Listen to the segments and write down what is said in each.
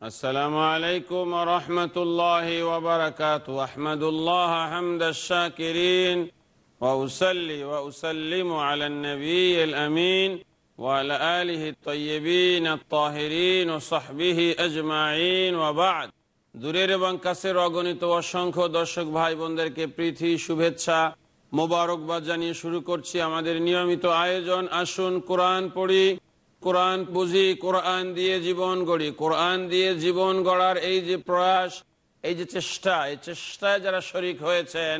السلام عليكم ورحمة الله وبركاته أحمد الله حمد الشاكرين وأسلي وأسلم على النبي الأمين وعلى آله الطيبين الطاهرين وصحبه أجمعين وبعد দূরের এবং কাছের অগণিত অসংখ্য দর্শক ভাই বোনদেরকে প্রীতি শুভেচ্ছা মোবারকবাদ জানিয়ে শুরু করছি আমাদের নিয়মিত আয়োজন আসুন কোরআন পড়ি কোরআন বুঝি, কোরআন দিয়ে জীবন গড়ি। কোরআন দিয়ে জীবন গড়ার এই যে প্রয়াস, এই যে চেষ্টা, এই চেষ্টায় যারা শরিক হয়েছেন,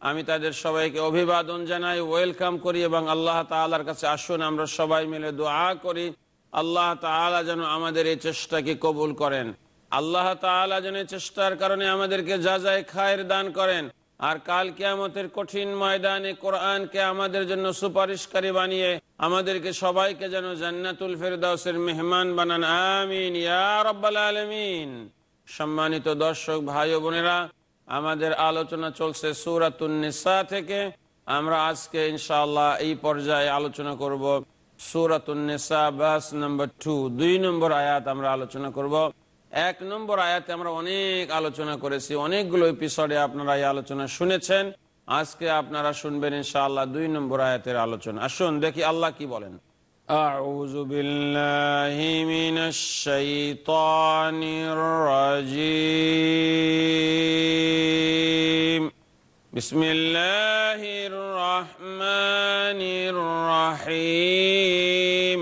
আমি তাদের সবাইকে অভিবাদন জানাই, ওয়েলকাম করি এবং আল্লাহ তালার কাছে আসুন, আমরা সবাই মিলে দোয়া করি। আল্লাহ তালা যেন আমাদের এই চেষ্টাকে কবুল করেন। আল্লাহ তালা যেন চেষ্টার কারণে আমাদেরকে যা যায় খায়ের দান করেন আর কাল কেয়ামতের কঠিন ময়দানে কোরআনকে আমাদের জন্য সুপারিশকারী বানিয়ে আমাদেরকে সবাইকে যেন জান্নাতুল ফেরদাউসের মেহমান বানান। আমিন। আলমিন। সম্মানিত দর্শক, ভাই বোনেরা, আমাদের আলোচনা চলছে সুরাতুন্নিসা থেকে। আমরা আজকে ইনশাআল্লাহ এই পর্যায়ে আলোচনা করব সুরাতুন্নিসা বাস নম্বর টু। দুই নম্বর আয়াত আমরা আলোচনা করব। এক নম্বর আয়াতে আমরা অনেক আলোচনা করেছি অনেকগুলো এপিসোডে আপনারা এই আলোচনা শুনেছেন আজকে আপনারা শুনবেন ইনশাআল্লাহ দুই নম্বর আয়াতের আলোচনা আসুন দেখি আল্লাহ কি বলেন أعوذ بالله من الشيطان الرجيم بسم الله الرحمن الرحيم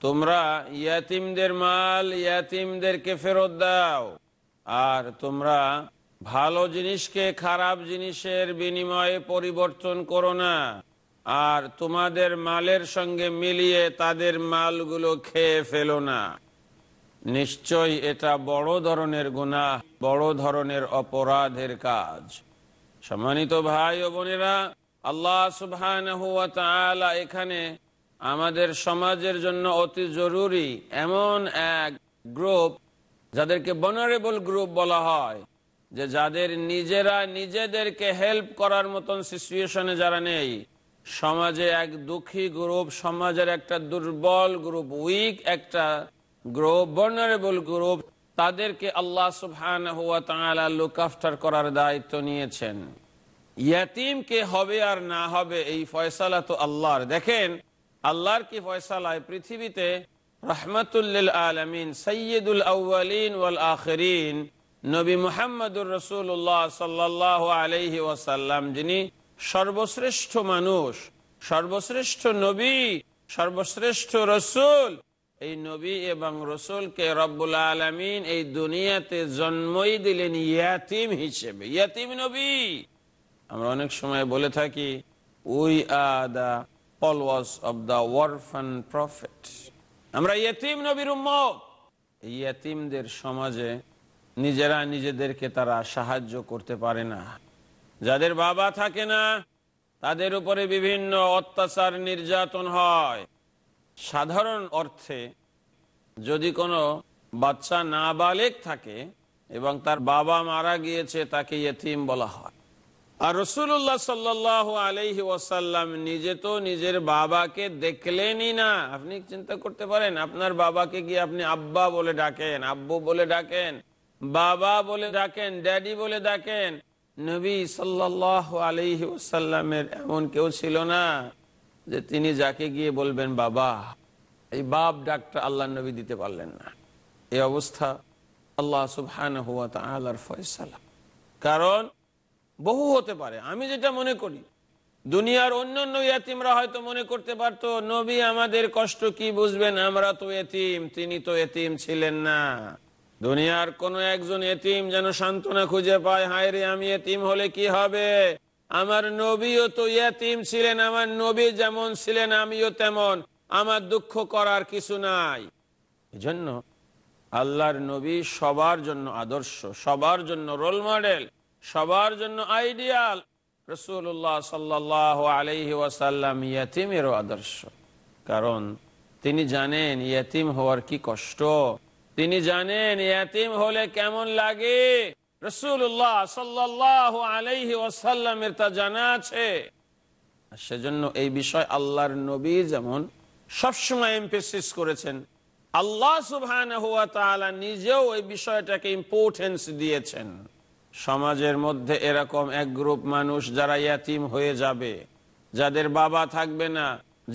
তোমরা ইয়াতিমদের মাল, ইয়াতিমদেরকে ফেরত দাও। আর তোমরা ভালো জিনিসকে খারাপ জিনিসের বিনিময়ে পরিবর্তন করো না। আর তোমাদের মালের সঙ্গে মিলিয়ে তাদের মালগুলো খেয়ে ফেলো না। নিশ্চয়ই এটা বড় ধরনের গুণা বড় ধরনের অপরাধের কাজ। সম্মানিত ভাই ও বোনেরা আল্লাহ সুবহান এখানে আমাদের সমাজের জন্য অতি জরুরি এমন এক গ্রুপ যাদেরকে বনারেবল গ্রুপ বলা হয়, যে যাদের নিজেরা নিজেদেরকে হেল্প করার মতন সিচুয়েশনে যারা নেই, সমাজে এক দুঃখী গ্রুপ সমাজের একটা দুর্বল গ্রুপ উইক একটা গ্রুপ বনারেবল গ্রুপ তাদেরকে আল্লাহ সুবহান লুক আফটার করার দায়িত্ব নিয়েছেন। ইয়াতিমকে হবে আর না হবে এই ফয়সালা তো আল্লাহর। দেখেন, আল্লাহর কি ফয়সালায়? পৃথিবীতে রহমতুল্লিল আলমিন সৈয়দুল আউ্বালিন ওয়াল আখরিন, নবী মুহাম্মদুর রসুল্লাহ সাল্লাহ আলহি ওয়াসাল্লাম, যিনি সর্বশ্রেষ্ঠ মানুষ, সর্বশ্রেষ্ঠ নবী, সর্বশ্রেষ্ঠ রসুল, এই নবী এবং রসুলকে রব্বুল আলমিন এই দুনিয়াতে জন্মই দিলেন ইয়াতিম হিসেবে। ইয়াতিম নবী। আমরা অনেক সময় বলে থাকি, we are the followers of the orphan prophet. আমরা ইয়তিম নবীর এই সমাজে নিজেরা নিজেদেরকে তারা সাহায্য করতে পারে না। যাদের বাবা থাকে না, তাদের উপরে বিভিন্ন অত্যাচার নির্যাতন হয়। সাধারণ অর্থে যদি কোনো বাচ্চা নাবালেক থাকে এবং তার বাবা মারা গিয়েছে, তাকে ইয়তিম বলা হয়। আর রসুল্লাহ সাল্লাহ আলহি ওয়াসাল্লাম নিজে তো নিজের বাবাকে দেখলেনই না। আপনি চিন্তা করতে পারেন, আপনার বাবাকে গিয়ে আপনি আব্বা বলে ডাকেন, আব্বু বলে ডাকেন, বাবা বলে ডাকেন, ড্যাডি বলে ডাকেন? নবী সাল্লাহ আলহি ওসাল্লামের এমন কেউ ছিল না যে তিনি যাকে গিয়ে বলবেন, বাবা, এই বাপ ডাক্তার আল্লাহ নবী দিতে পারলেন না। এই অবস্থা আল্লাহ সুবহান হুয়া তালার ফয়সালা। কারণ বহু হতে পারে। আমি যেটা মনে করি, দুনিয়ার অন্য অন্য ইয়াতিমরা হয়তো মনে করতে পারতো, নবী আমাদের কষ্ট কি বুঝবেন? আমরা তো এতিম, তিনি তো এতিম ছিলেন না। দুনিয়ার কোন একজন এতিম যেন সান্ত্বনা খুঁজে পায়, হায় রে, আমি এতিম হলে কি হবে? আমার নবীও তো ইয়াতিম ছিলেন, আমার নবী যেমন ছিলেন, আমিও তেমন। আমার দুঃখ করার কিছু নাই। এজন্য আল্লাহর নবী সবার জন্য আদর্শ, সবার জন্য রোল মডেল। সবার জন্য আইডিয়াল। রসুল্লাহ সাল্লাহ আলহি ওয়াসাল্লাম ইয়াতিমেরও আদর্শ। কারণ তিনি জানেন ইয়াতিম হওয়ার কি কষ্ট। তিনি জানেন ইয়াতিম হলে কেমন লাগে। রসুল্লাহ সাল্লাহ আলহি ওয়াসাল্লামের তা জানা আছে। সেজন্য এই বিষয় আল্লাহর নবী যেমন সবসময় এমপেসিস করেছেন, আল্লাহ সুবহান নিজেও এই বিষয়টাকে ইম্পর্টেন্স দিয়েছেন। সমাজের মধ্যে এরকম এক গ্রুপ মানুষ যারা ইয়াতিম হয়ে যাবে, যাদের বাবা থাকবে না,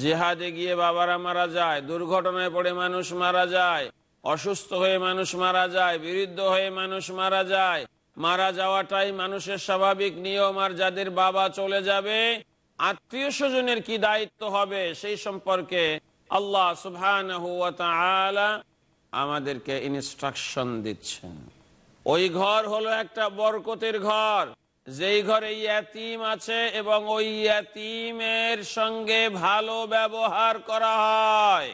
জেহাদে গিয়ে বাবারা মারা যায়, দুর্ঘটনায় পড়ে মানুষ মারা যায়, অসুস্থ হয়ে মানুষ মারা যায়, বিরুদ্ধ হয়ে মানুষ মারা যায়, মারা যাওয়াটাই মানুষের স্বাভাবিক নিয়ম। আর যাদের বাবা চলে যাবে, আত্মীয় স্বজনের কি দায়িত্ব হবে সেই সম্পর্কে আল্লাহ সুবহান আমাদেরকে ইনস্ট্রাকশন দিচ্ছেন। ওই ঘর হলো একটা বরকতের ঘর। যেই ঘরে ইয়াতিম আছে এবং ওই ইয়াতিমের সঙ্গে ভালো ব্যবহার করা হয়।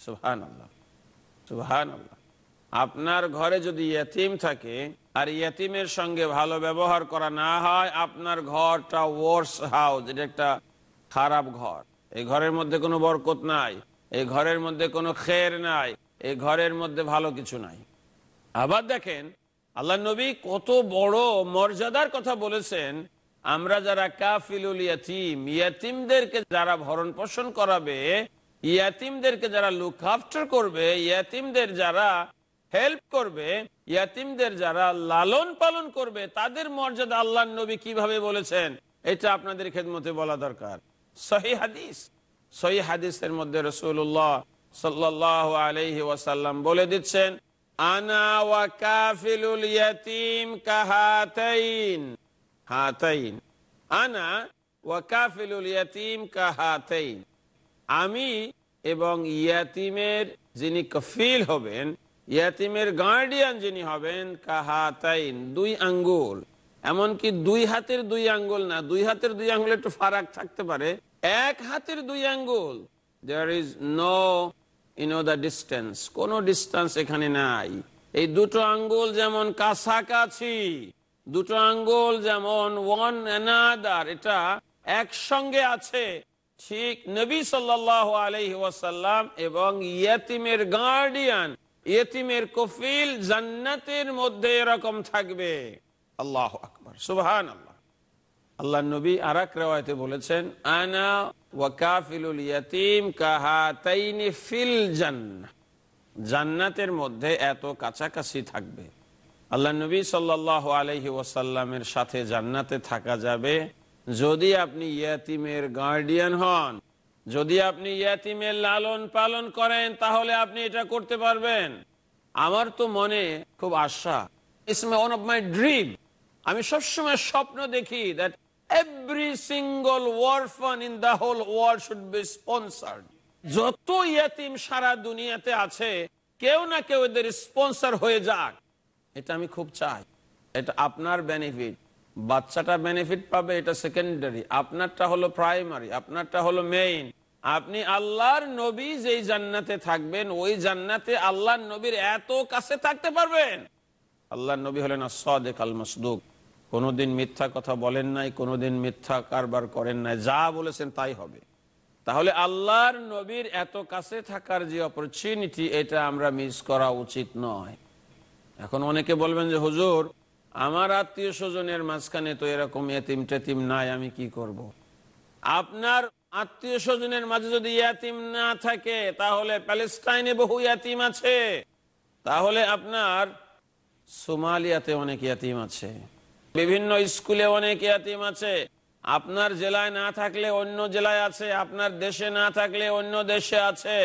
সুহান সুহান আপনার ঘরে যদি ইয়াতিম থাকে আর ইয়াতিমের সঙ্গে ভালো ব্যবহার করা না হয়, আপনার ঘরটা ওয়ার্স হাউস এটা একটা খারাপ ঘর। এই ঘরের মধ্যে কোনো বরকত নাই, এই ঘরের মধ্যে কোনো খের নাই, এই ঘরের মধ্যে ভালো কিছু নাই। আবার দেখেন আল্লাহ নবী কত বড় মর্যাদার কথা বলেছেন, আমরা যারা কাফিলুল ইয়াতিম, ইয়াতিমদেরকে যারা ভরণ পোষণ করাবে, ইয়াতিমদেরকে যারা লুক আফটার করবে, ইয়াতিমদের যারা হেল্প করবে, ইয়াতিমদের যারা লালন পালন করবে, তাদের মর্যাদা আল্লাহ নবী কীভাবে বলেছেন, এটা আপনাদের খেদমতে বলা দরকার। সহি হাদিস, সহি হাদিসের মধ্যে রসুল্লাহ সাল্লাহ আলহি ওয়াসাল্লাম বলে দিচ্ছেন আনা ইয়াতিম আনা ইয়াতিম কাহাতাইন আমি এবং ইয়াতিমের যিনি কফিল হবেন, ইয়াতিমের গার্ডিয়ান যিনি হবেন, কাহাতাইন, দুই আঙ্গুল। এমনকি দুই হাতের দুই আঙ্গুল না, দুই হাতের দুই আঙ্গুল একটু ফারাক থাকতে পারে। এক হাতের দুই আঙ্গুল। There is no in the distance কোন ডিস্টেন্স এখানে নাই। এই দুটো আঙ্গুল যেমন কাছাকাছি, দুটো আঙ্গুল যেমন ওয়ান অ্যানাদার এটা একসঙ্গে আছে। ঠিক নবী সাল্লাহ আলহি ওয়াসাল্লাম এবং ইয়তিমের গার্ডিয়ান ইয়তিমের কফিল জান্নাতের মধ্যে এরকম থাকবে। আল্লাহ আকবর সুবহান আল্লাহ আল্লাহ নবী আর এক বলেছেন, আনা ওয়াকাফিলুল ইয়াতিম ফিল জান্নাতের মধ্যে এত কাছাকাছি থাকবে। আল্লাহ নবী সাল্লাহ আলহি ওয়াসাল্লামের সাথে জান্নাতে থাকা যাবে। যদি আপনি ইয়াতিমের গার্ডিয়ান হন, যদি আপনি ইয়াতিমের লালন পালন করেন, তাহলে আপনি এটা করতে পারবেন। আমার তো মনে খুব আশা ইসমে ওয়ান অফ মাই ড্রিম আমি সবসময় স্বপ্ন দেখি that every single orphan in the whole world should be sponsored যত ইয়াতিম সারা দুনিয়াতে আছে, কেউ না কেউ এদের স্পন্সার হয়ে যাক। এটা আমি খুব চাই। এটা আপনার বেনিফিট বাচ্চাটা বেনিফিট পাবে, এটা সেকেন্ডারি আপনারটা হলো প্রাইমারি আপনারটা হলো মেইন আপনি আল্লাহর নবী যেই জান্নাতে থাকবেন, ওই জান্নাতে আল্লাহর নবীর এত কাছে থাকতে পারবেন। আল্লাহর নবী হলেন সদেক আল মসদুক কোনোদিন মিথ্যা কথা বলেন নাই, কোনোদিন মিথ্যা কারবার করেন নাই, যা বলেছেন তাই হবে। তাহলে আল্লাহর নবীর এত কাছে থাকার যে অপরচুনিটি এটা আমরা মিস করা উচিত নয়। এখন অনেকে বলবেন যে, হুজুর, আমার আত্মীয় স্বজনের মাঝখানে তো এরকম এতিম টেতিম নাই, আমি কি করব। আপনার আত্মীয় স্বজনের মাঝে যদি ইয়াতিম না থাকে, তাহলে প্যালেস্টাইনে বহু ইয়াতিম আছে। তাহলে আপনার সোমালিয়াতে অনেক ইয়াতিম আছে। বিভিন্ন স্কুলে অনেক ইয়াতিম আছে। আপনার জেলায় না থাকলে অন্য জেলায় আছে, আপনার দেশে না থাকলে অন্য দেশে আছে।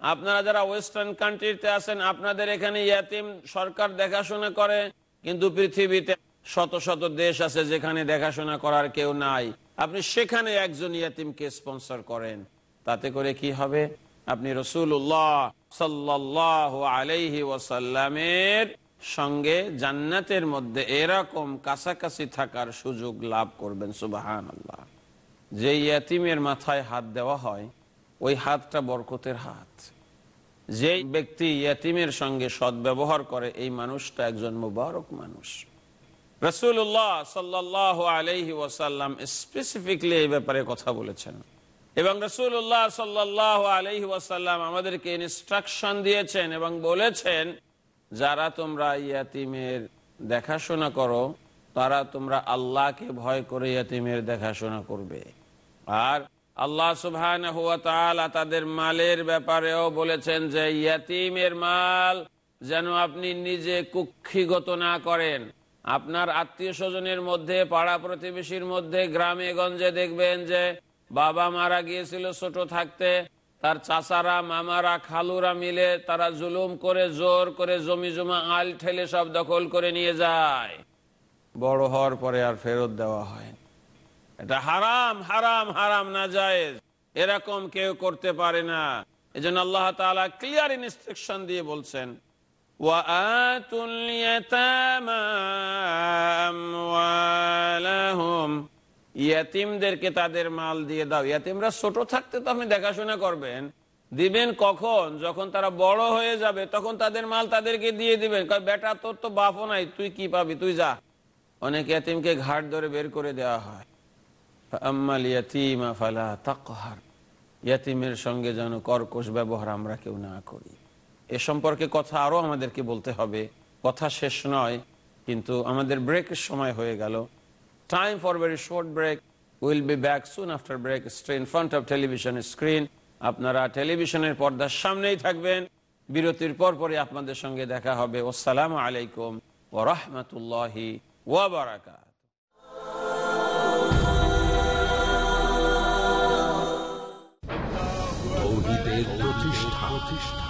আপনারা যারা ওয়েস্টার্ন কান্ট্রিতে আছেন, আপনাদের এখানে ইয়াতিম সরকার দেখাশোনা করে, কিন্তু পৃথিবীতে শত শত দেশ আছে যেখানে দেখাশোনা করার কেউ নাই। আপনি সেখানে একজন ইয়াতিমকে স্পন্সর করেন। তাতে করে কি হবে? আপনি রসুল্লাহ সাল্লাহ আলাইহি ওয়াসাল্লামের সঙ্গে জান্নাতের মধ্যে এরকম কাছাকাছি থাকার সুযোগ লাভ করবেন সুবাহান আল্লাহ যে ইয়াতিমের মাথায় হাত দেওয়া হয়, ওই হাতটা বরকতের হাত। যে ব্যক্তি ইয়াতিমের সঙ্গে সদ্ব্যবহার করে, এই মানুষটা একজন মুবারক মানুষ। রসুল্লাহ সাল্লাহ আলহি ওয়াসাল্লাম স্পেসিফিকলি এই ব্যাপারে কথা বলেছেন। এবং রসুল্লাহ সাল্লাহ আলহি ওয়াসাল্লাম আমাদেরকে ইনস্ট্রাকশন দিয়েছেন এবং বলেছেন যারা তোমরা ইয়াতিমের দেখাশোনা করো, তারা তোমরা আল্লাহকে ভয় করে ইয়াতিমের দেখাশোনা করবে। আর আল্লাহ সুবহান তাদের মালের ব্যাপারেও বলেছেন যে, ইয়াতিমের মাল যেন আপনি নিজে কুক্ষিগত না করেন। আপনার আত্মীয় স্বজনের মধ্যে, পাড়া প্রতিবেশীর মধ্যে, গ্রামে গঞ্জে দেখবেন যে, বাবা মারা গিয়েছিল ছোট থাকতে তার চাচারা, মামারা, খালুরা মিলে তারা জুলুম করে, জোর করে জমি জমা, আল ঠেলে সব দখল করে নিয়ে যায়। বড় হওয়ার পরে আর ফেরত দেওয়া হয় এটা হারাম হারাম হারাম না যায় এরকম কেউ করতে পারে না। এই জন্য আল্লাহ তালা ক্লিয়ার ইনস্ট্রাকশন দিয়ে বলছেন, ওয়া ইয়াতিমদেরকে তাদের মাল দিয়ে দাও। ইয়াতিমরা ছোট থাকতে তো আপনি দেখাশোনা করবেন। দিবেন কখন? যখন তারা বড় হয়ে যাবে, তখন তাদের মাল তাদেরকে দিয়ে দিবেন। বেটা, তোর তো বাপও নাই, তুই কি পাবি? তুই যা। অনেক ইয়াতিমকে ঘাট ধরে বের করে দেওয়া হয়। ইয়াতিমের সঙ্গে যেন কর্কশ ব্যবহার আমরা কেউ না করি। এ সম্পর্কে কথা আরও আমাদেরকে বলতে হবে। কথা শেষ নয়, কিন্তু আমাদের ব্রেকের সময় হয়ে গেল। Time for very short break will be back soon after break stay in front of television screen আপনারা টেলিভিশনের পর্দার সামনেই থাকবেন। বিরতির পর পরে আপনাদের সঙ্গে দেখা হবে। আসসালামু আলাইকুম ও রহমতুল্লাহি ওয়াবারাকাত প্রতিষ্ঠা।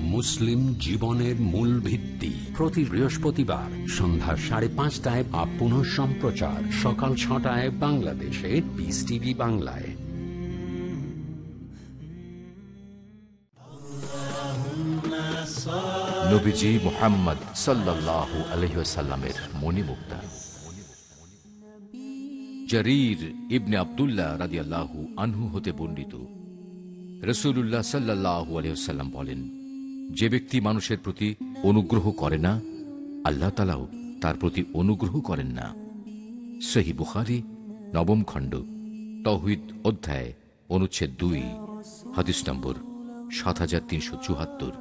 মুসলিম জীবনের মূল ভিত্তি। প্রতি বৃহস্পতিবার সন্ধ্যা সাড়ে পাঁচটায় বা পুনঃ সম্প্রচার। সকাল ছটায় বাংলাদেশে পিস টিভি বাংলায়। নবীজি মোহাম্মদ জরির ইবনে আবদুল্লাহ আনহু হতে রসুল্লাহ বলেন যে ব্যক্তি মানুষের প্রতি অনুগ্রহ করে না আল্লাহ তালাও তার প্রতি অনুগ্রহ করেন না। সহি বুখারি নবম খণ্ড তহিদ অধ্যায় অনুচ্ছেদ দুই হাদিস নম্বর সাত হাজার তিনশো চুয়াত্তর।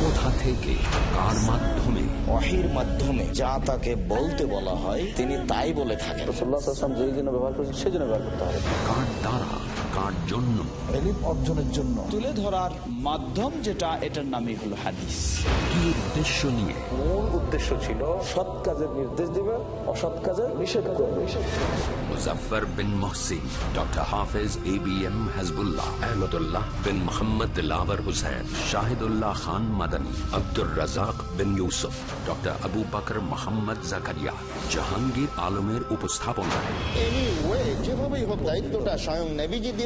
কোথা থেকে কার মাধ্যমে ওয়াহির মাধ্যমে যা তাকে বলতে বলা হয় তিনি তাই বলে থাকেন। রসুল্লাহাম যেই জন্য ব্যবহার করেছেন সেই জন্য ব্যবহার করতে হবে কার দ্বারা কার জন্য। এলিম অর্জনের জন্য। তুলে ধরার মাধ্যম যেটা এটার নামই হলো হাদিস। কি উদ্দেশ্য নিয়ে? মূল উদ্দেশ্য ছিল সৎ কাজের নির্দেশ দিবে অসৎ কাজের নিষেধ করবে। Muzaffar bin Mohsin doctor Hafez A B M Hasbullah Ahmadullah bin Mohammad Dilawar Hussain Shahidullah Khan Madani Abdur Razzak bin Yusuf doctor Abu Bakar Mohammad Zakaria. Jahangir আলমের উপস্থাপনায়। যেভাবেই হোক দায়িত্বটা স্বয়ং নেভিজি দিয়ে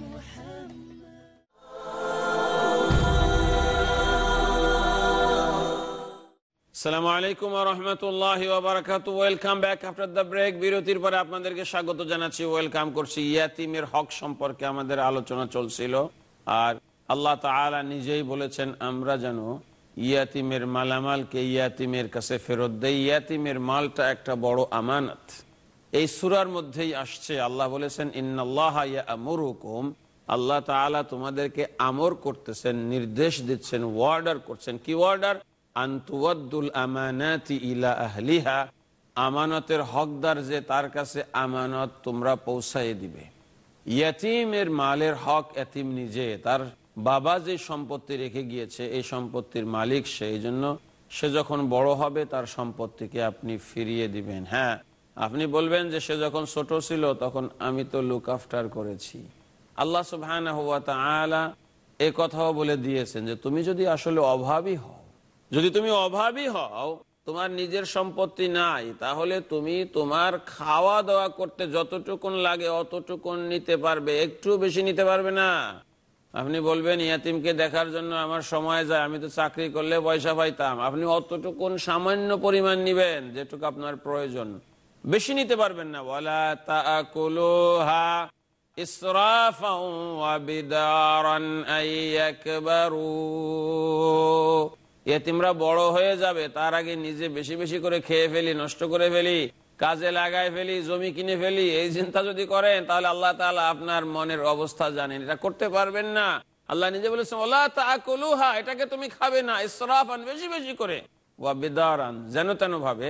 সালামু আলাইকুম রহমতুল্লাহ বারাকাতু welcome back after the break বিরতির পরে আপনাদেরকে স্বাগত জানাচ্ছি। ওয়েলকাম করছি ইয়াতিমের হক সম্পর্কে আমাদের আলোচনা চলছিল। আর আল্লাহ তাআলা নিজেই বলেছেন, আমরা যেন ইয়াতিমের মালামালকে ইয়াতিমের কাছে ফেরত দেই। ইয়াতিমের মালটা একটা বড় আমানত। এই সুরার মধ্যেই আসছে, আল্লাহ বলেছেন, ইন্নাল্লাহ ইয়ামুরুকুম। আল্লাহ তাআলা তোমাদেরকে আমর করতেছেন, নির্দেশ দিচ্ছেন, ওয়ার্ডার করছেন। কি ওয়ার্ডার? আমানতের হকদার যে তার কাছে আমানত তোমরা পৌঁছায় দিবে। ইয়াতিমের মালের হক এতিম নিজে, তার বাবা যে সম্পত্তি রেখে গিয়েছে, এই সম্পত্তির মালিক সে এই জন্য সে যখন বড় হবে, তার সম্পত্তিকে আপনি ফিরিয়ে দিবেন। হ্যাঁ আপনি বলবেন যে সে যখন ছোট ছিল, তখন আমি তো লুক আফটার করেছি। আল্লাহ ওয়া এ কথাও বলে দিয়েছেন যে, তুমি যদি আসলে অভাবী হও যদি তুমি অভাবী হও, তোমার নিজের সম্পত্তি নাই, তাহলে তুমি তোমার খাওয়া দাওয়া করতে যতটুকুন লাগে অতটুকুন নিতে পারবে একটু বেশি নিতে পারবে না। আপনি বলবেন, ইয়াতিমকে দেখার জন্য আমার সময় যায়, আমি তো চাকরি করলে পয়সা পাইতাম। আপনি অতটুকুন সামান্য পরিমাণ নিবেন, যেটুকু আপনার প্রয়োজন। বেশি নিতে পারবেন না। বলা তা ইসরাফা এতিমরা বড় হয়ে যাবে, তার আগে নিজে বেশি বেশি করে খেয়ে ফেলি, নষ্ট করে ফেলি, কাজে লাগাই ফেলি, জমি কিনে ফেলি, এই চিন্তা যদি করেন, তাহলে আল্লাহ তাআলা আপনার মনের অবস্থা জানেন। এটা করতে পারবেন না। আল্লাহ নিজে বলেছেন এটাকে তুমি খাবে না, ইসরাফান বেশি বেশি করে। যেন তেন ভাবে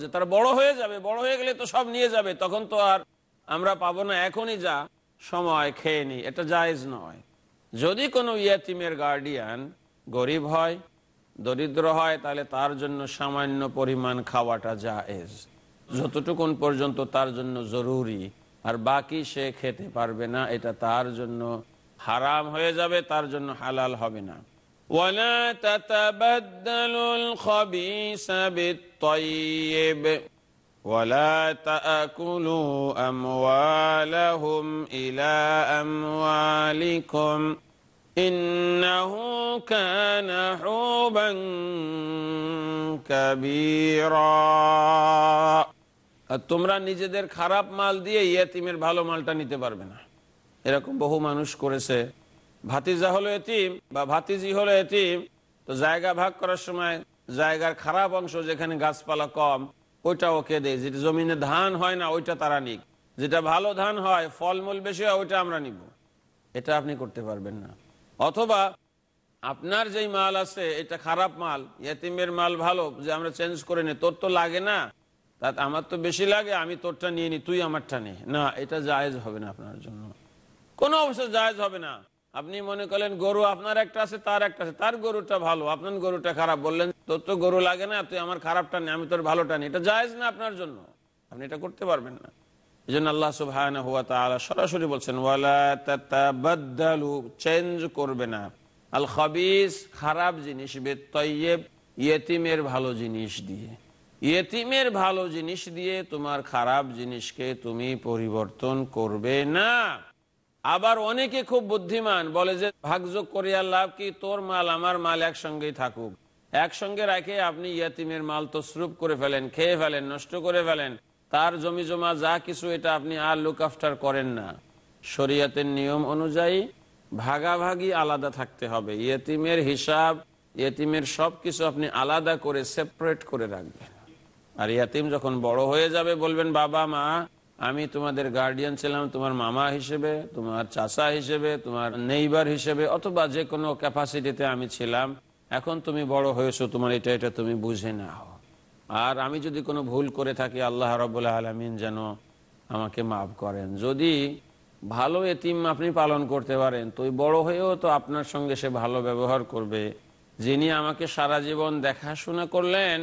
যে তারা বড় হয়ে যাবে, বড় হয়ে গেলে তো সব নিয়ে যাবে, তখন তো আর আমরা পাবো না, এখনই যা, সময় খেয়ে নি, এটা জায়েজ নয়। যদি কোনো ইয়াতিমের গার্ডিয়ান গরিব হয় দরিদ্র হয় তাহলে তার জন্য সামান্য পরিমাণ খাওয়াটা জায়েজ যতটুকুন পর্যন্ত তার জন্য জরুরি আর বাকি সে খেতে পারবে না এটা তার জন্য হারাম হয়ে যাবে তার জন্য হালাল হবে না ولا تتبدلوا الخبيث بالطيب ولا تأكلوا أموالهم إلى أموالكم إنه كان حوبا كبيرا আর তোমরা নিজেদের খারাপ মাল দিয়ে ইয়েতিমের ভালো মালটা নিতে পারবে না এরকম বহু মানুষ করেছে ভাতিজা হলো এতিম বা ভাতিজি হলো এতিম তো জায়গা ভাগ করার সময় জায়গার খারাপ অংশ যেখানে গাছপালা কম ওইটা ওকে দেয় যেটা জমিনে ধান হয় না ওইটা তারা নিক যেটা ভালো ধান হয় ফলমূল বেশি হয় ওইটা আমরা নিব এটা আপনি করতে পারবেন না অথবা আপনার যেই মাল আছে, এটা খারাপ মাল, ইয়েতিমের মাল ভালো, যে আমরা চেঞ্জ করে নি, তোর তো লাগে না। তা আমার তো বেশি লাগে, আমি তোরটা নিয়ে নি, তুই আমারটা নে। না, এটা জায়েজ হবে না আপনার জন্য। কোনো অবস্থা জায়েজ হবে না। আপনি মনে করলেন গরু আপনার একটা আছে, তার একটা আছে, তার গরুটা ভালো, আপনার গরুটা খারাপ, বললেন, তোর তো গরু লাগে না, তুই আমার খারাপটা নেই আমি তোর ভালোটা নেই এটা জায়েজ না আপনার জন্য। আপনি এটা করতে পারবেন না। আল্লাহ সরাসরি বলছেন চেঞ্জ করবে না। আল খাবিস খারাপ জিনিস বে ভালো জিনিস দিয়ে। ভালো জিনিস দিয়ে তোমার খারাপ জিনিসকে তুমি পরিবর্তন করবে না। আবার অনেকে খুব বুদ্ধিমান, বলে যে ভাগযোগ করিয়া লাভ কি? তোর মাল, আমার মাল একসঙ্গেই থাকুক। একসঙ্গে রাখে আপনি ইয়াতিমের মাল তো শ্রুপ করে ফেলেন, খেয়ে ফেলেন, নষ্ট করে ফেলেন। তার জমি জমা যা কিছু এটা আপনি আর লুক আফটার করেন না। শরীয়তের নিয়ম অনুযায়ী ভাগাভাগি আলাদা থাকতে হবে। ইয়েতিমের হিসাব, ইয়েতিমের সব কিছু আপনি আলাদা করে সেপারেট করে রাখবেন। আর ইয়াতিম যখন বড় হয়ে যাবে বলবেন, বাবা, মা, আমি তোমাদের গার্ডিয়ান ছিলাম, তোমার মামা হিসেবে, তোমার চাচা হিসেবে, তোমার নেইবার হিসেবে, অথবা যে কোনো ক্যাপাসিটিতে আমি ছিলাম। এখন তুমি বড় হয়েছো, তোমার এটা এটা তুমি বুঝে নাও। আর আমি যদি কোনো ভুল করে থাকি, আল্লাহ রবাহ আলমিন যেন আমাকে মাফ করেন। যদি ভালো এতিম আপনি পালন করতে পারেন, তো বড় হয়েও তো আপনার সঙ্গে সে ভালো ব্যবহার করবে। যিনি আমাকে সারা জীবন দেখাশোনা করলেন,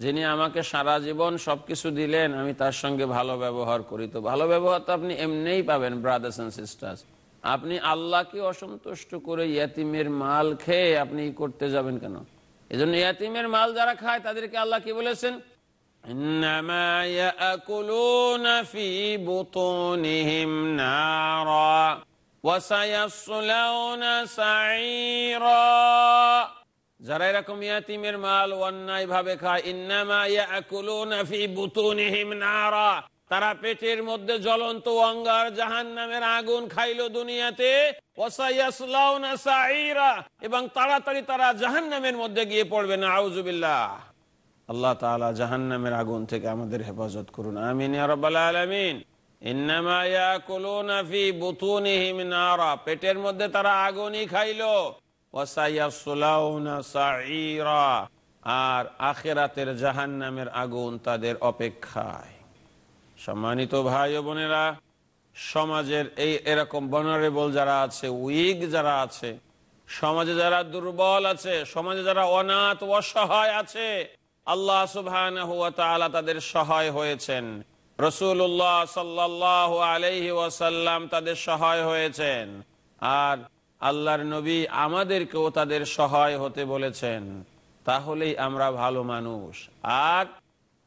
যিনি আমাকে সারা জীবন সবকিছু দিলেন, আমি তার সঙ্গে ভালো ব্যবহার করি। তো ভালো ব্যবহার তো আপনি এমনিই পাবেন ব্রাদার্স অ্যান্ড সিস্টার্স আপনি আল্লাহকে অসন্তুষ্ট করে ইয়াতিমের মাল খেয়ে আপনি করতে যাবেন কেন? এজন্য ইয়াতিমের মাল যারা খায়, তাদেরকে আল্লাহ কি বলেছেন? যারা এরকম ইয়াতিমের মাল অন্যায় ভাবে খায় তারা পেটের মধ্যে জ্বলন্ত অঙ্গার জাহান নামের আগুন খাইল দুনিয়াতে এবং তাড়াতাড়ি তারা জাহান্নামের মধ্যে গিয়ে পড়বে না আউযুবিল্লাহ আল্লাহ তাআলা জাহান্নামের আগুন থেকে আমাদের হেফাজত করুন। আমিন আলামিন। পেটের মধ্যে তারা আগুনই খাইলো। আর আখিরাতের জাহান্নামের আগুন তাদের অপেক্ষায়। সম্মানিত ভাই বোনেরা সমাজের এই এরকম বনারেবল যারা আছে উইক যারা আছে, সমাজে যারা দুর্বল আছে, সমাজে যারা অনাথ, অসহায় আছে, আল্লাহ তাআলা তাদের সহায় হয়েছেন। রসুল্লাহ সাল্লাহ আলাইহি ওয়াসাল্লাম তাদের সহায় হয়েছেন। আর আল্লাহর নবী আমাদেরকেও তাদের সহায় হতে বলেছেন। তাহলেই আমরা ভালো মানুষ। আর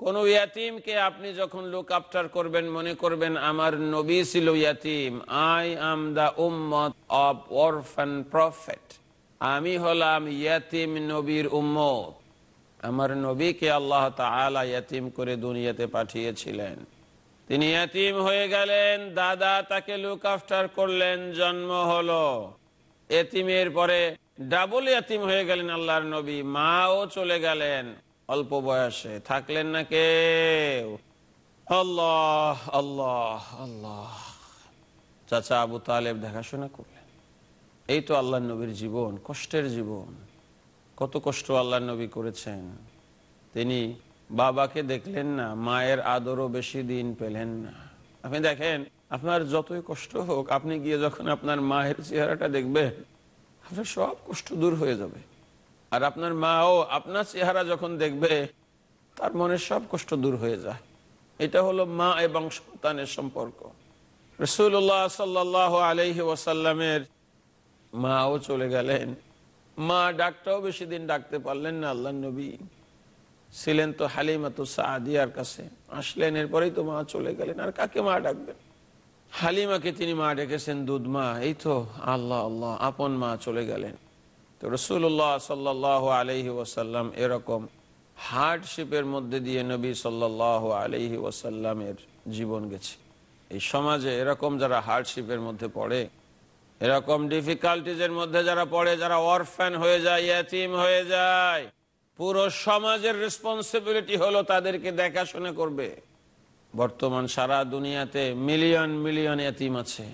কোন ইয়াতিমকে আপনি যখন লুক আফটার করবেন, মনে করবেন, আমার নবী ছিল ইয়াতিম। আই আম দা উম্মত অফ অরফান প্রফেট আমি হলাম ইয়াতিম নবীর উম্মত। আমার নবীকে আল্লাহ তাআলা ইয়াতিম করে দুনিয়াতে পাঠিয়েছিলেন। তিনি ইয়াতিম হয়ে গেলেন, দাদা তাকে লুক আফটার করলেন, জন্ম হলো। এতিমের পরে ডাবল ইয়াতিম হয়ে গেলেন আল্লাহর নবী, মাও চলে গেলেন। অল্প বয়সে। থাকলেন না কেউ? আল্লাহ আল্লাহ আল্লাহ। চাচা আবু তালেব দেখাশোনা করলেন। এই তো আল্লাহ নবীর জীবন, কষ্টের জীবন। কত কষ্ট আল্লাহ নবী করেছেন। তিনি বাবাকে দেখলেন না, মায়ের আদরও বেশি দিন পেলেন না। আপনি দেখেন, আপনার যতই কষ্ট হোক, আপনি গিয়ে যখন আপনার মায়ের চেহারাটা দেখবেন, আপনার সব কষ্ট দূর হয়ে যাবে। আর আপনার মাও আপনার চেহারা যখন দেখবে, তার মনের সব কষ্ট দূর হয়ে যায়। এটা হলো মা এবং সন্তানের সম্পর্ক। রসুল্লাহ সাল্লাহ আলহি ওয়াসাল্লামের মাও চলে গেলেন। মা ডাকটাও বেশি দিন ডাকতে পারলেন না আল্লাহ নবী ছিলেন তো হালিমাত সাদিয়ার কাছে। আসলেন, এরপরেই তো মা চলে গেলেন। আর কাকে মা ডাকবেন? হালিমাকে তিনি মা ডেকেছেন দুধ মা। এই তো, আল্লাহ আল্লাহ, আপন মা চলে গেলেন। তো রসুল্লাহ সাল্লাহ আলহি ওয়াসাল্লাম এরকম হার্ডশিপের মধ্যে দিয়ে নবী সাল্লাহ আলহি ওয়াসাল্লামের জীবন গেছে। এই সমাজে এরকম যারা হার্ডশিপের মধ্যে পড়ে, এরকম ডিফিকাল্টিজের মধ্যে যারা পড়ে, যারা অরফ্যান হয়ে যায় ইয়াতিম হয়ে যায়, পুরো সমাজের রেসপন্সিবিলিটি হলো তাদেরকে দেখাশোনা করবে। বর্তমান সারা দুনিয়াতে মিলিয়ন মিলিয়ন এতিম আছে।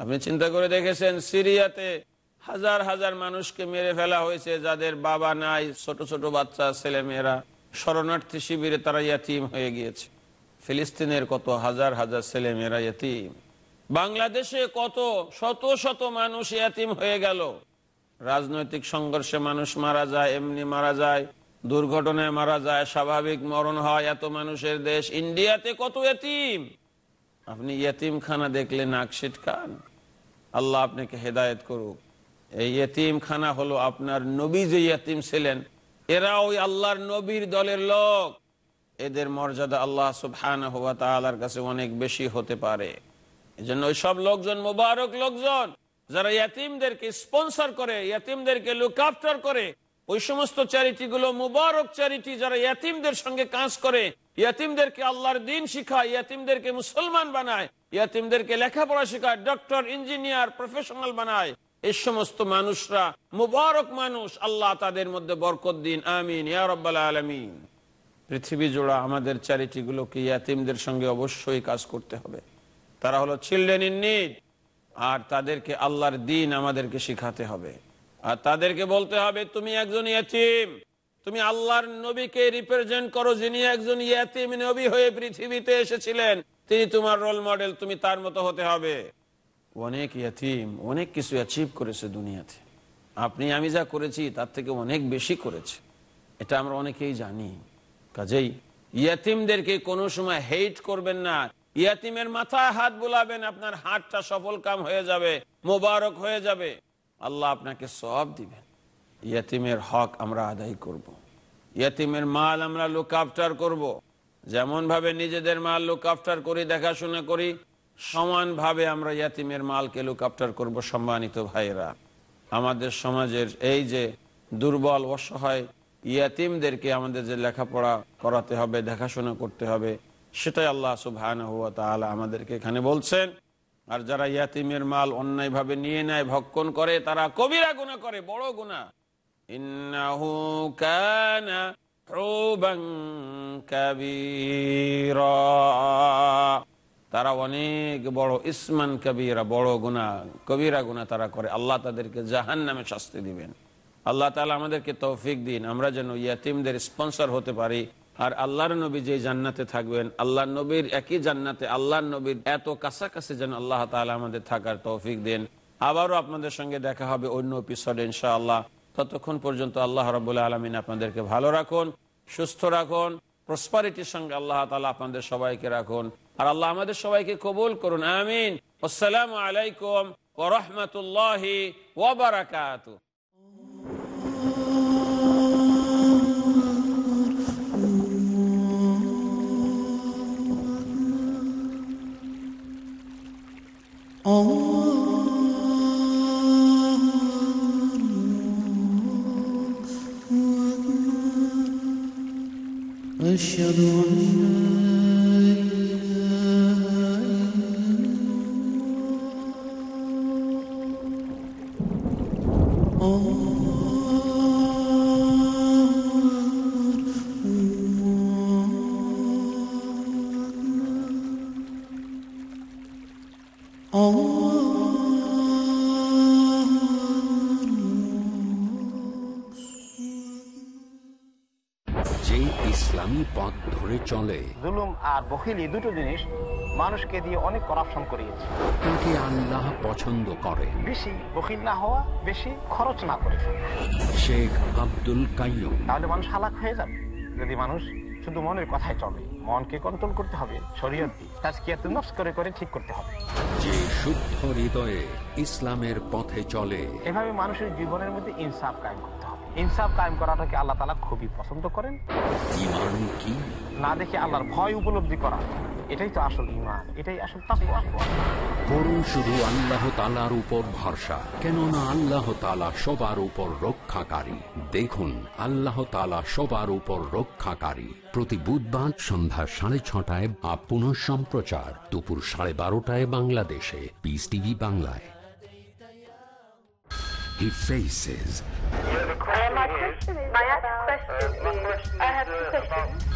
আপনি চিন্তা করে দেখেছেন, সিরিয়াতে হাজার হাজার মানুষকে মেরে ফেলা হয়েছে, যাদের বাবা নাই, ছোট ছোট বাচ্চা ছেলে মেয়েরা শরণার্থী শিবিরে তারা ইয়াতিম হয়ে গিয়েছে। ফিলিস্তিনের কত হাজার হাজার ছেলে মেয়েরা ইয়াতিম। বাংলাদেশে কত শত শত মানুষ ইয়াতিম হয়ে গেল। রাজনৈতিক সংঘর্ষে মানুষ মারা যায়, এমনি মারা যায়। দুর্ঘটনায় মারা যায়, স্বাভাবিক মরণ হয় এত মানুষের দেশ। ইন্ডিয়াতে কত এতিম আপনি ইয়তিম খানা দেখলে নাক খান আল্লাহ আপনাকে হেদায়ত করুক। এই ইয়তিম খানা হলো আপনার নবী যে ইয়তিম ছিলেন। এরা ওই আল্লাহর নবীর দলের লোক। এদের মর্যাদা আল্লাহ সুবহান হওয়া তালার কাছে অনেক বেশি হতে পারে। এজন্য ওই সব লোকজন মোবারক লোকজন, যারা ইয়াতিমদেরকে স্পন্সর করে ইয়াতিমদেরকে লুক আফটার করে, ওই সমস্ত চ্যারিটি গুলো মুবারক চ্যারিটি যারা ইয়াতিমদের সঙ্গে কাজ করে ইয়াতিমদেরকে আল্লাহর দিন শিখায় ইয়াতিমদেরকে মুসলমান বানায় ইয়াতিমদেরকে লেখাপড়া শেখায়, ডক্টর, ইঞ্জিনিয়ার, প্রফেশনাল বানায় এই সমস্ত মানুষরা মুবারক মানুষ, আল্লাহ তাদের মধ্যে বরকত দিন, আমিন আলমিন। পৃথিবী জোড়া আমাদের চ্যারিটি গুলোকে ইয়াতিমদের সঙ্গে অবশ্যই কাজ করতে হবে। তারা হলো চিলড্রেন ইন নিড, আর তাদেরকে আল্লাহর দিন আমাদেরকে শিখাতে হবে। আর তাদেরকে বলতে হবে, তুমি একজন ইয়াতিম। তুমি আল্লাহর নবীকে রিপ্রেজেন্ট করো যিনি একজন ইয়াতিম নবী হয়ে পৃথিবীতে এসেছিলেন। তিনি তোমার রোল মডেল তুমি তার মতো হতে হবে। অনেক ইয়াতিম অনেক কিছু অ্যাচিভ করেছে দুনিয়াতে। আপনি, আমি যা করেছি, তার থেকে অনেক বেশি করেছে। এটা আমরা অনেকেই জানি। কাজেই ইয়াতিমদেরকে কোনো সময় হেট করবেন না। ইয়াতিমের মাথায় হাত বোলাবেন, আপনার হাতটা সফল কাম হয়ে যাবে, মোবারক হয়ে যাবে। আল্লাহ আপনাকে সব দিবেন। ইয়াতিমের হক আমরা আদায় করব। ইয়াতিমের মাল আমরা লুক আফটার করব। যেমন ভাবে নিজেদের মাল লুক আফটার করি, দেখাশোনা করি সমানভাবে আমরা ইয়াতিমের মালকে লুক আফটার করব, সম্মানিত ভাইয়েরা। আমাদের সমাজের এই যে দুর্বল, অসহায় ইয়াতিমদেরকে আমাদের যে লেখাপড়া করাতে হবে, দেখাশোনা করতে হবে, সেটাই আল্লাহ তাআলা আমাদেরকে এখানে বলছেন। আর যারা ইয়াতিমের মাল অন্যায়ভাবে নিয়ে নেয়, ভক্ষণ করে, তারা কবিরা গুণা করে, বড় গুণা। ইন্নাহু কানা তারা অনেক বড় ইসমান কবিরা, বড় গুণা, কবিরা গুণা তারা করে। আল্লাহ তাদেরকে জাহান নামে শাস্তি দিবেন। আল্লাহ তালা আমাদেরকে তৌফিক দিন, আমরা যেন ইয়াতিমদের স্পন্সর হতে পারি। আর আল্লাহর নবী যে জান্নাতে থাকবেন আল্লাহ নবীর একই জান্নাতে আল্লাহ নবীর এত কাছাকাছি যেন আল্লাহ তালা আমাদের থাকার তৌফিক দিন। আবারও আপনাদের সঙ্গে দেখা হবে অন্য এপিসোডে ইনশাআল্লাহ। ততক্ষণ পর্যন্ত আল্লাহ রবুল্লা আলমিন আপনাদেরকে ভালো রাখুন, সুস্থ রাখুন প্রসপারিটির সঙ্গে আল্লাহ তালা আপনাদের সবাইকে রাখুন। আর আল্লাহ আমাদের সবাইকে কবুল করুন আমিন আসসালামু আলাইকুম ওরহমতুল্লাহি ওবরাকাতু أشهد أن ধরে চলে। জুলুম আর বখিল দুটো জিনিস মানুষকে দিয়ে অনেক করাপশন করিয়েছে। তাকে আল্লাহ পছন্দ করে। বেশি বখিল না হওয়া বেশি খরচ না করে। শেখ আব্দুল কাইম তাহলে মানুষ হালাক হয়ে যাবে। যদি মানুষ শুধু মনের কথায় চলে মনকে কন্ট্রোল করতে হবে শরীয়ত নফস করে করে ঠিক করতে হবে। যে শুদ্ধ হৃদয়ে ইসলামের পথে চলে। এভাবে মানুষের জীবনের মধ্যে ইনসাফ কায়েম করতে হবে। ইনসাফ কায়েম করাটাকে আল্লাহ তালা খুবই পছন্দ করেন। ইমান কি? না দেখে আল্লাহর ভয় উপলব্ধি করা। এটাই তো আসল ইমান এটাই আসল তাকওয়া। করুন শুধু আল্লাহ তালার উপর ভরসা কেননা আল্লাহ তালা সবার উপর রক্ষাকারী। দেখুন আল্লাহ তালা সবার উপর রক্ষাকারী। প্রতি বুধবার সন্ধ্যা সাড়ে ছটায় বা পুনঃ সম্প্রচার দুপুর সাড়ে বারোটায় বাংলাদেশে। পিস টিভি বাংলায়। He faces, My question. Is, my question is, I have two questions.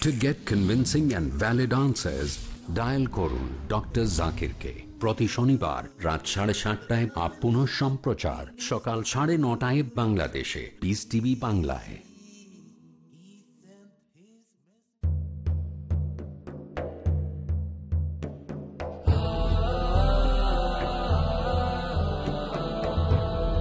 To get convincing and valid answers, dial করুন ডক্টর জাকিরকে প্রতি শনিবার রাত সাড়ে সাতটায় আপ পুনঃ সম্প্রচার সকাল সাড়ে নটায় বাংলাদেশে। পিস টিভি বাংলায়।